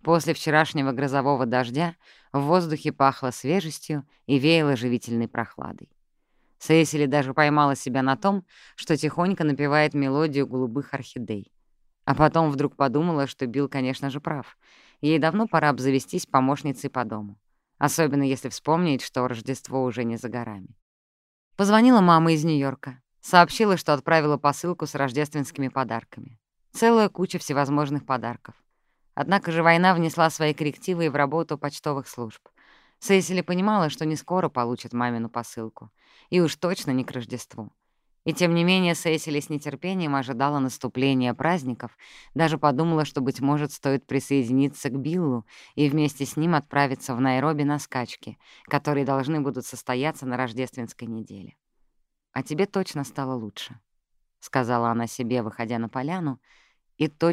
Глава 37. Понадобилось пара дней, чтобы Сесили наконец собралась с духом и во вторник утром направилась в лес проведать Ниялу. Она и понятия не имела о том, какие ритуалы соблюдают Масаи во время родов. Не знала она и того, родила Ньяла или еще нет. Но какое-то внутреннее чутье подсказывало Сесили, что сейчас уж лучше держаться подальше от роженицы. Возможно, ею двигал самый обыкновенный страх, и она боялась, что, очутившись на стоянке, узнает, что с Ниялой случилось что-то нехорошее, нечто подобное, что произошло и с ней самой. Однако природное любопытство, помноженное на самое искреннее переживание за судьбу девушки, взяли в конце концов вверх, и Сесили, прихватив с собой Вулфи, отправилась в лес. Стоял красивый солнечный день начала декабря. После вчерашнего грозового дождя в воздухе пахло свежестью и веяло живительной прохладой. Сесили даже поймала себя на том, что тихонько напевает мелодию голубых орхидей. А потом вдруг подумала, что Билл, конечно же, прав. Ей давно пора обзавестись помощницей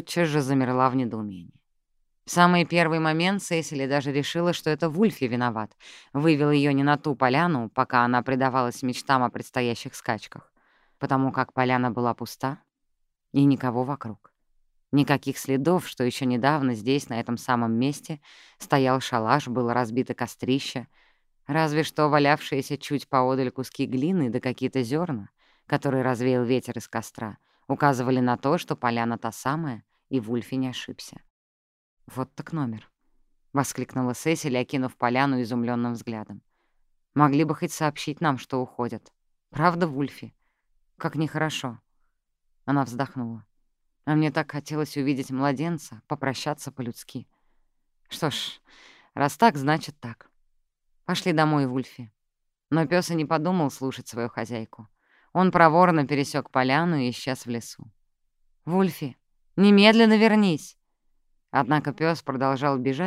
по дому. Особенно если вспомнить, что Рождество уже не за горами. Позвонила мама из Нью-Йорка. Сообщила, что отправила посылку с рождественскими подарками. Целая куча всевозможных подарков. Однако же война внесла свои коррективы и в работу почтовых служб. Сесили понимала, что не скоро получит мамину посылку. И уж точно не к Рождеству. И тем не менее Сесили с нетерпением ожидала наступления праздников, даже подумала, что, быть может, стоит присоединиться к Биллу и вместе с ним отправиться в Найроби на скачки, которые должны будут состояться на рождественской неделе. «А тебе точно стало лучше», — сказала она себе, выходя на поляну, и тотчас же замерла в недоумении. В самый первый момент Сесили даже решила, что это Вульфи виноват. Вывел ее не на ту поляну, пока она предавалась мечтам о предстоящих скачках, потому как поляна была пуста и никого вокруг. Никаких следов, что еще недавно здесь, на этом самом месте, стоял шалаш, было разбито кострище, разве что валявшиеся чуть поодаль куски глины да какие-то зерна, которые развеял ветер из костра, указывали на то, что поляна та самая, и Вульфи не ошибся. «Вот так номер», — воскликнула Сесили, окинув поляну изумленным взглядом. «Могли бы хоть сообщить нам, что уходят. Правда, Вульфи? Как нехорошо». Она вздохнула. А мне так хотелось увидеть младенца, попрощаться по-людски. Что ж, раз так, значит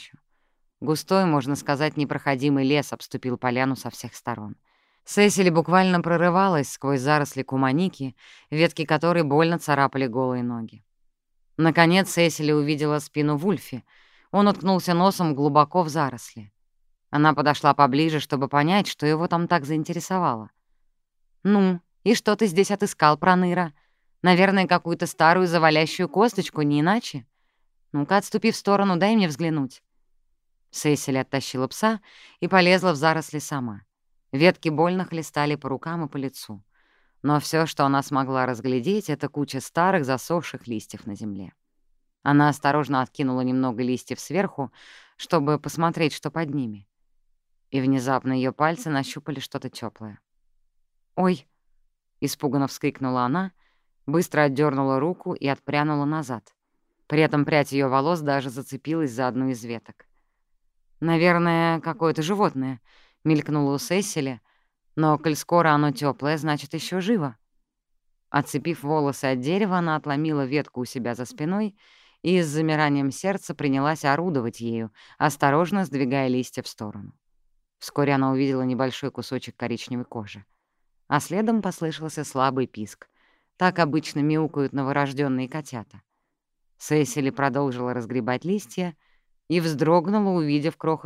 так. Пошли домой, Вульфи. Но пёс и не подумал слушать свою хозяйку. Он проворно пересек поляну и исчез в лесу. «Вульфи, немедленно вернись!» Однако пес продолжал бежать, мелькая между деревьями, пока совсем не исчез из виду. Сесили повернулась, чтобы идти домой, зная, что Вульфи обязательно догонит ее. Но внезапно она услышала его громкий лай, доносившийся откуда-то из глубины леса. «Противный пес! разозлилась она и пошла на лай. «Вульфи! Ко мне!» Но пес лишь залаял еще громче, и Сесили не оставалось иного выбора, как тоже углубиться в лесную чащу. Густой, можно сказать, непроходимый лес обступил поляну со всех сторон. Сесили буквально прорывалась сквозь заросли куманики, ветки которой больно царапали голые ноги. Наконец Сесили увидела спину Вульфи. Он уткнулся носом глубоко в заросли. Она подошла поближе, чтобы понять, что его там так заинтересовало. «Ну, и что ты здесь отыскал, Проныра? Наверное, какую-то старую завалящую косточку, не иначе? Ну-ка, отступи в сторону, дай мне взглянуть». Сесили оттащила пса и полезла в заросли сама. Ветки больно хлестали по рукам и по лицу. Но все, что она смогла разглядеть, — это куча старых засохших листьев на земле. Она осторожно откинула немного листьев сверху, чтобы посмотреть, что под ними. И внезапно ее пальцы нащупали что-то теплое. «Ой!» — испуганно вскрикнула она, быстро отдернула руку и отпрянула назад. При этом прядь ее волос даже зацепилась за одну из веток. «Наверное, какое-то животное», — мелькнуло у Сесили, «но, коль скоро оно теплое, значит, еще живо». Отцепив волосы от дерева, она отломила ветку у себя за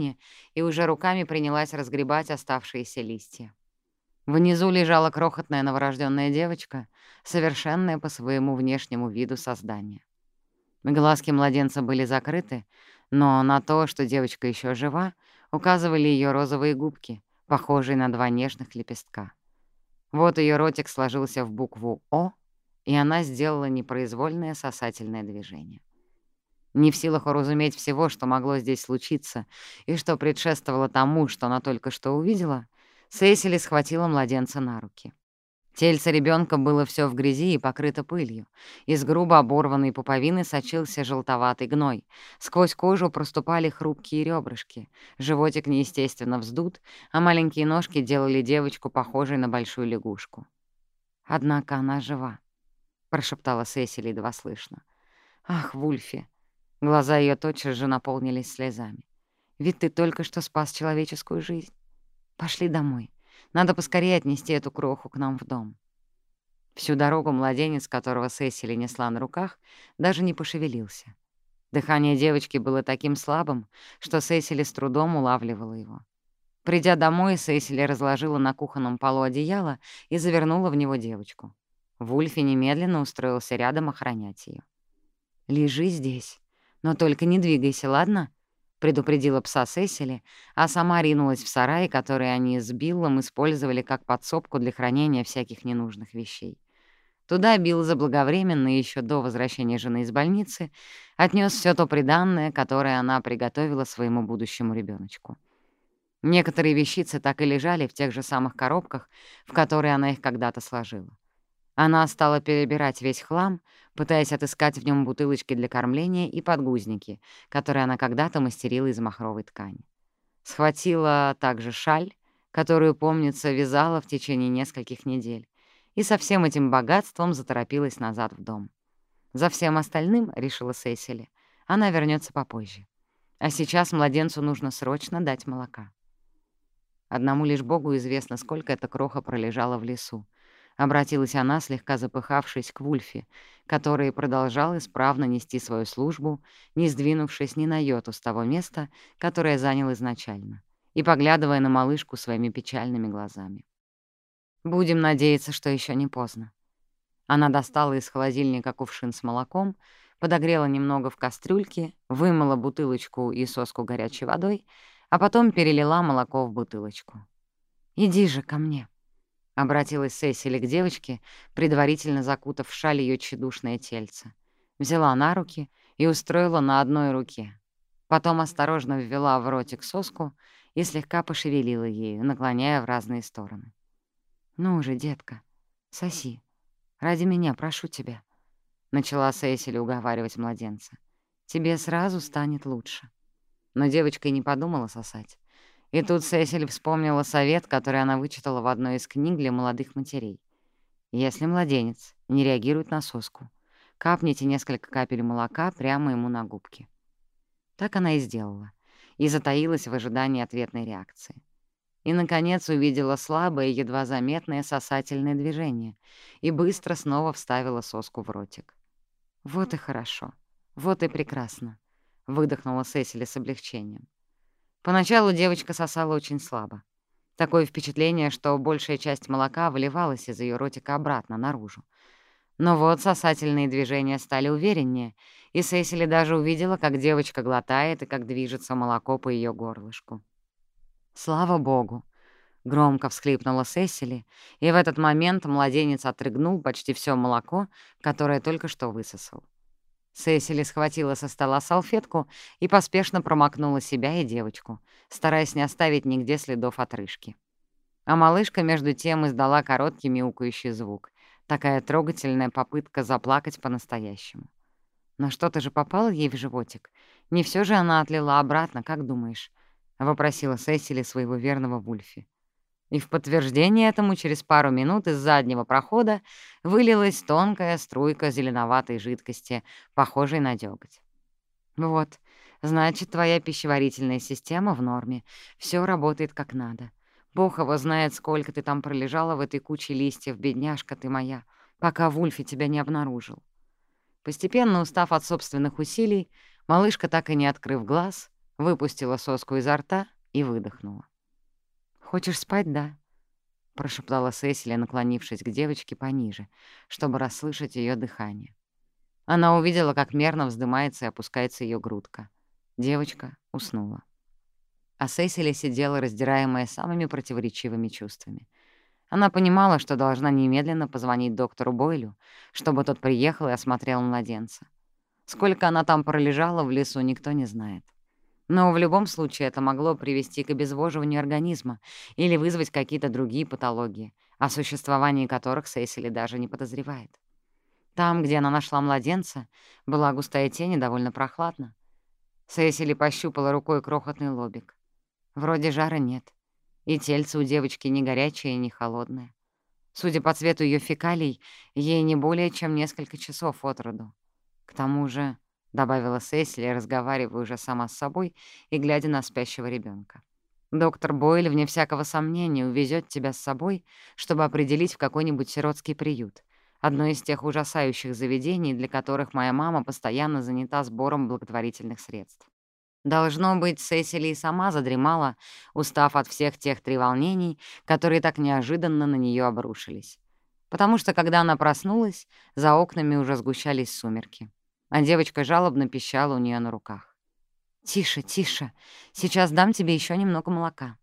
спиной и с замиранием сердца принялась орудовать ею, осторожно сдвигая листья в сторону. Вскоре она увидела небольшой кусочек коричневой кожи. А следом послышался слабый писк. Так обычно мяукают новорожденные котята. Сесили продолжила разгребать листья, и вздрогнула, увидев крохотную ножку, показавшуюся среди листвы. Комок подступил к горлу, ибо до Сесили внезапно дошло, что за существо лежит в могилке из кучи листьев, и почему Вульфи так отчаянно лаял. «О, Боже всемилостивый!» — только и произнесла Сесили. Она опустилась на колени и уже руками принялась разгребать оставшиеся листья. Внизу лежала крохотная новорожденная девочка, совершенная по своему внешнему виду создание. Глазки младенца были закрыты, но на то, что девочка еще жива, указывали ее розовые губки, похожие на два нежных лепестка. Вот ее ротик сложился в букву «О», и она сделала непроизвольное сосательное движение. Не в силах уразуметь всего, что могло здесь случиться, и что предшествовало тому, что она только что увидела, Сесили схватила младенца на руки. Тельце ребенка было все в грязи и покрыто пылью. Из грубо оборванной пуповины сочился желтоватый гной. Сквозь кожу проступали хрупкие ребрышки. Животик неестественно вздут, а маленькие ножки делали девочку похожей на большую лягушку. «Однако она жива», — прошептала Сесили едва слышно. «Ах, Вульфи!» Глаза ее тотчас же наполнились слезами. «Ведь ты только что спас человеческую жизнь. Пошли домой. Надо поскорее отнести эту кроху к нам в дом». Всю дорогу младенец, которого Сесили несла на руках, даже не пошевелился. Дыхание девочки было таким слабым, что Сесили с трудом улавливала его. Придя домой, Сесили разложила на кухонном полу одеяло и завернула в него девочку. Вульфи немедленно устроился рядом охранять ее. «Лежи здесь, но только не двигайся, ладно?» предупредила пса Сесили, а сама ринулась в сарай, который они с Биллом использовали как подсобку для хранения всяких ненужных вещей. Туда Билл заблаговременно, еще до возвращения жены из больницы, отнес все то приданное, которое она приготовила своему будущему ребеночку. Некоторые вещицы так и лежали в тех же самых коробках, в которые она их когда-то сложила. Она стала перебирать весь хлам, пытаясь отыскать в нем бутылочки для кормления и подгузники, которые она когда-то мастерила из махровой ткани. Схватила также шаль, которую, помнится, вязала в течение нескольких недель, и со всем этим богатством заторопилась назад в дом. За всем остальным, — решила Сесили, — она вернется попозже. А сейчас младенцу нужно срочно дать молока. Одному лишь Богу известно, сколько эта кроха пролежала в лесу, — обратилась она, слегка запыхавшись к Вульфе, который продолжал исправно нести свою службу, не сдвинувшись ни на йоту с того места, которое занял изначально, и поглядывая на малышку своими печальными глазами. «Будем надеяться, что еще не поздно». Она достала из холодильника кувшин с молоком, подогрела немного в кастрюльке, вымыла бутылочку и соску горячей водой, а потом перелила молоко в бутылочку. «Иди же ко мне», обратилась Сесили к девочке, предварительно закутав в шаль ее тщедушное тельце. Взяла на руки и устроила на одной руке. Потом осторожно ввела в ротик соску и слегка пошевелила ею, наклоняя в разные стороны. «Ну уже, детка, соси. Ради меня, прошу тебя», — начала Сесили уговаривать младенца. «Тебе сразу станет лучше». Но девочка и не подумала сосать. И тут Сесиль вспомнила совет, который она вычитала в одной из книг для молодых матерей. Если младенец не реагирует на соску, капните несколько капель молока прямо ему на губки. Так она и сделала, и затаилась в ожидании ответной реакции. И, наконец, увидела слабое, едва заметное сосательное движение и быстро снова вставила соску в ротик. «Вот и хорошо, вот и прекрасно», — выдохнула Сесили с облегчением. Поначалу девочка сосала очень слабо. Такое впечатление, что большая часть молока выливалась из ее ротика обратно, наружу. Но вот сосательные движения стали увереннее, и Сесили даже увидела, как девочка глотает и как движется молоко по ее горлышку. «Слава богу!» — громко всхлипнула Сесили, и в этот момент младенец отрыгнул почти все молоко, которое только что высосал. Сесили схватила со стола салфетку и поспешно промокнула себя и девочку, стараясь не оставить нигде следов отрыжки. А малышка между тем издала короткий мяукающий звук. Такая трогательная попытка заплакать по-настоящему. Но что-то же попало ей в животик. Не все же она отлила обратно, как думаешь? — вопросила Сесили своего верного Вульфи. И в подтверждение этому через пару минут из заднего прохода вылилась тонкая струйка зеленоватой жидкости, похожей на дёготь. «Вот, значит, твоя пищеварительная система в норме, все работает как надо. Бог его знает, сколько ты там пролежала в этой куче листьев, бедняжка ты моя, пока Вульфи тебя не обнаружил. Постепенно, устав от собственных усилий, малышка, так и не открыв глаз, выпустила соску изо рта и выдохнула. «Хочешь спать, да?» — прошептала Сесилия, наклонившись к девочке пониже, чтобы расслышать ее дыхание. Она увидела, как мерно вздымается и опускается ее грудка. Девочка уснула. А Сесилия сидела, раздираемая самыми противоречивыми чувствами. Она понимала, что должна немедленно позвонить доктору Бойлю, чтобы тот приехал и осмотрел младенца. Сколько она там пролежала в лесу, никто не знает. Но в любом случае это могло привести к обезвоживанию организма или вызвать какие-то другие патологии, о существовании которых Сесили даже не подозревает. Там, где она нашла младенца, была густая тень и довольно прохладно. Сесили пощупала рукой крохотный лобик. Вроде жара нет, и тельце у девочки не горячее и не холодное. Судя по цвету ее фекалий, ей не более чем несколько часов от роду. К тому же, — добавила Сесили, разговаривая уже сама с собой и глядя на спящего ребенка. Доктор Бойль, вне всякого сомнения, увезет тебя с собой, чтобы определить в какой-нибудь сиротский приют — Одно из тех ужасающих заведений, для которых моя мама постоянно занята сбором благотворительных средств. Должно быть, Сесили и сама задремала, устав от всех тех треволнений, которые так неожиданно на нее обрушились. Потому что, когда она проснулась, за окнами уже сгущались сумерки, а девочка жалобно пищала у нее на руках. «Тише, тише, сейчас дам тебе еще немного молока».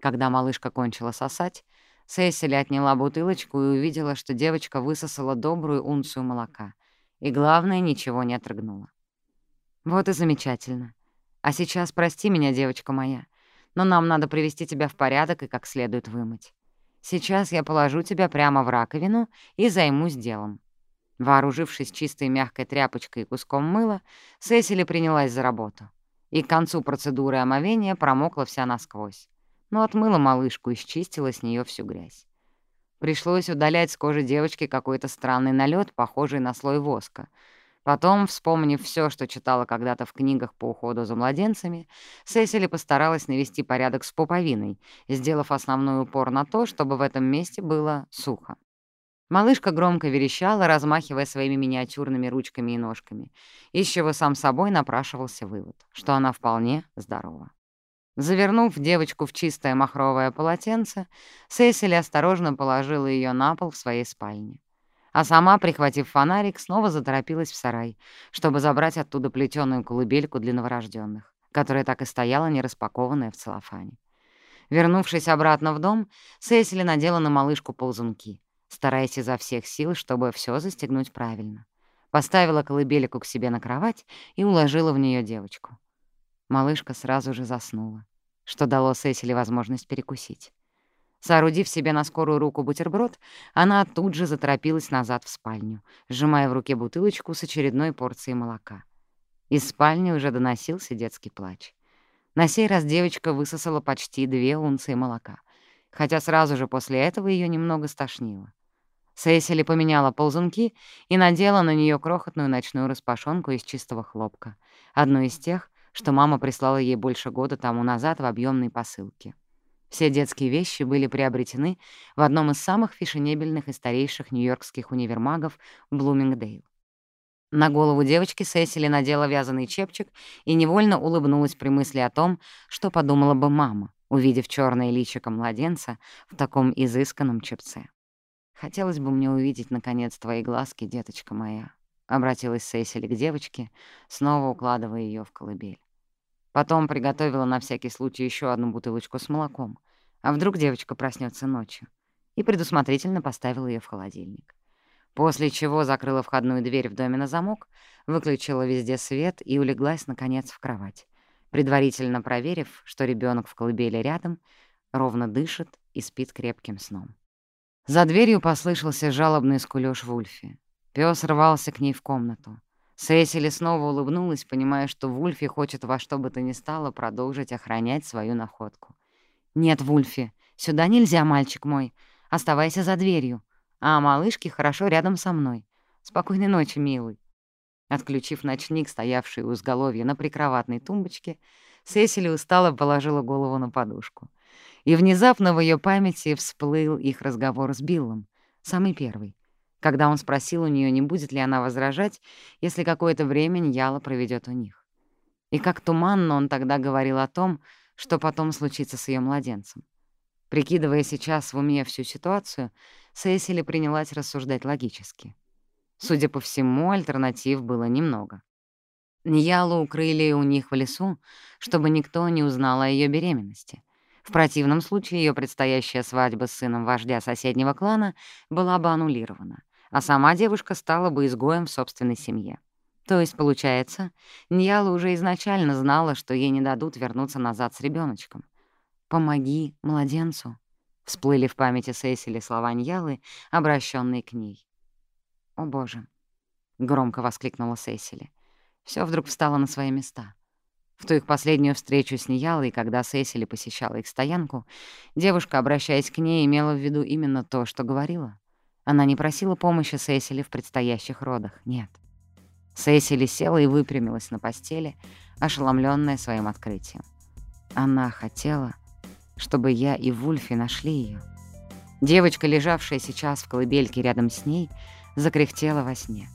Когда малышка кончила сосать, Сесили отняла бутылочку и увидела, что девочка высосала добрую унцию молока. И, главное, ничего не отрыгнула. «Вот и замечательно. А сейчас прости меня, девочка моя, но нам надо привести тебя в порядок и как следует вымыть. Сейчас я положу тебя прямо в раковину и займусь делом». Вооружившись чистой мягкой тряпочкой и куском мыла, Сесили принялась за работу. И к концу процедуры омовения промокла вся насквозь но отмыла малышку и счистила с нее всю грязь. Пришлось удалять с кожи девочки какой-то странный налет, похожий на слой воска. Потом, вспомнив все, что читала когда-то в книгах по уходу за младенцами, Сесили постаралась навести порядок с пуповиной, сделав основной упор на то, чтобы в этом месте было сухо. Малышка громко верещала, размахивая своими миниатюрными ручками и ножками, из чего сам собой напрашивался вывод, что она вполне здорова. Завернув девочку в чистое махровое полотенце, Сесили осторожно положила ее на пол в своей спальне. А сама, прихватив фонарик, снова заторопилась в сарай, чтобы забрать оттуда плетеную колыбельку для новорожденных, которая так и стояла нераспакованная в целлофане. Вернувшись обратно в дом, Сесили надела на малышку ползунки, стараясь изо всех сил, чтобы все застегнуть правильно. Поставила колыбельку к себе на кровать и уложила в нее девочку. Малышка сразу же заснула, что дало Сесили возможность перекусить. Соорудив себе на скорую руку бутерброд, она тут же заторопилась назад в спальню, сжимая в руке бутылочку с очередной порцией молока. Из спальни уже доносился детский плач. На сей раз девочка высосала почти две унции молока, хотя сразу же после этого ее немного стошнило. Сесили поменяла ползунки и надела на нее крохотную ночную распашонку из чистого хлопка, одну из тех, что мама прислала ей больше года тому назад в объемной посылке. Все детские вещи были приобретены в одном из самых фешенебельных и старейших нью-йоркских универмагов Блумингдейл. На голову девочки Сесили надела вязаный чепчик и невольно улыбнулась при мысли о том, что подумала бы мама, увидев черное личико младенца в таком изысканном чепце. «Хотелось бы мне увидеть, наконец, твои глазки, деточка моя», обратилась Сесили к девочке, снова укладывая ее в колыбель. Потом приготовила на всякий случай еще одну бутылочку с молоком, а вдруг девочка проснется ночью, и предусмотрительно поставила ее в холодильник. После чего закрыла входную дверь в доме на замок, выключила везде свет и улеглась, наконец, в кровать, предварительно проверив, что ребенок в колыбели рядом ровно дышит и спит крепким сном. За дверью послышался жалобный скулёж Вульфи. Пёс рвался к ней в комнату. Сесили снова улыбнулась, понимая, что Вульфи хочет во что бы то ни стало продолжить охранять свою находку. «Нет, Вульфи, сюда нельзя, мальчик мой. Оставайся за дверью. А малышки хорошо рядом со мной. Спокойной ночи, милый». Отключив ночник, стоявший у изголовья на прикроватной тумбочке, Сесили устало положила голову на подушку. И внезапно в ее памяти всплыл их разговор с Биллом, самый первый, когда он спросил у нее, не будет ли она возражать, если какое-то время Ньяла проведет у них. И как туманно он тогда говорил о том, что потом случится с ее младенцем. Прикидывая сейчас в уме всю ситуацию, Сесили принялась рассуждать логически. Судя по всему, альтернатив было немного. Ньялу укрыли у них в лесу, чтобы никто не узнал о ее беременности. В противном случае ее предстоящая свадьба с сыном вождя соседнего клана была бы аннулирована, а сама девушка стала бы изгоем в собственной семье. То есть, получается, Ньяла уже изначально знала, что ей не дадут вернуться назад с ребеночком. «Помоги младенцу», — всплыли в памяти Сесили слова Ньялы, обращенные к ней. «О, Боже!» — громко воскликнула Сесили. Все вдруг встало на свои места. В ту их последнюю встречу с Ниялой, когда Сесили посещала их стоянку, девушка, обращаясь к ней, имела в виду именно то, что говорила. Она не просила помощи Сесили в предстоящих родах, нет. Сесили села и выпрямилась на постели, ошеломленная своим открытием. Она хотела, чтобы я и Вульфи нашли ее. Девочка, лежавшая сейчас в колыбельке рядом с ней, закряхтела во сне.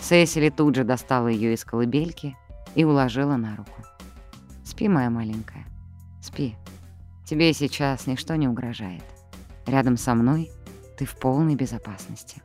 Сесили тут же достала ее из колыбельки и уложила на руку. «Спи, моя маленькая, спи. Тебе сейчас ничто не угрожает. Рядом со мной ты в полной безопасности».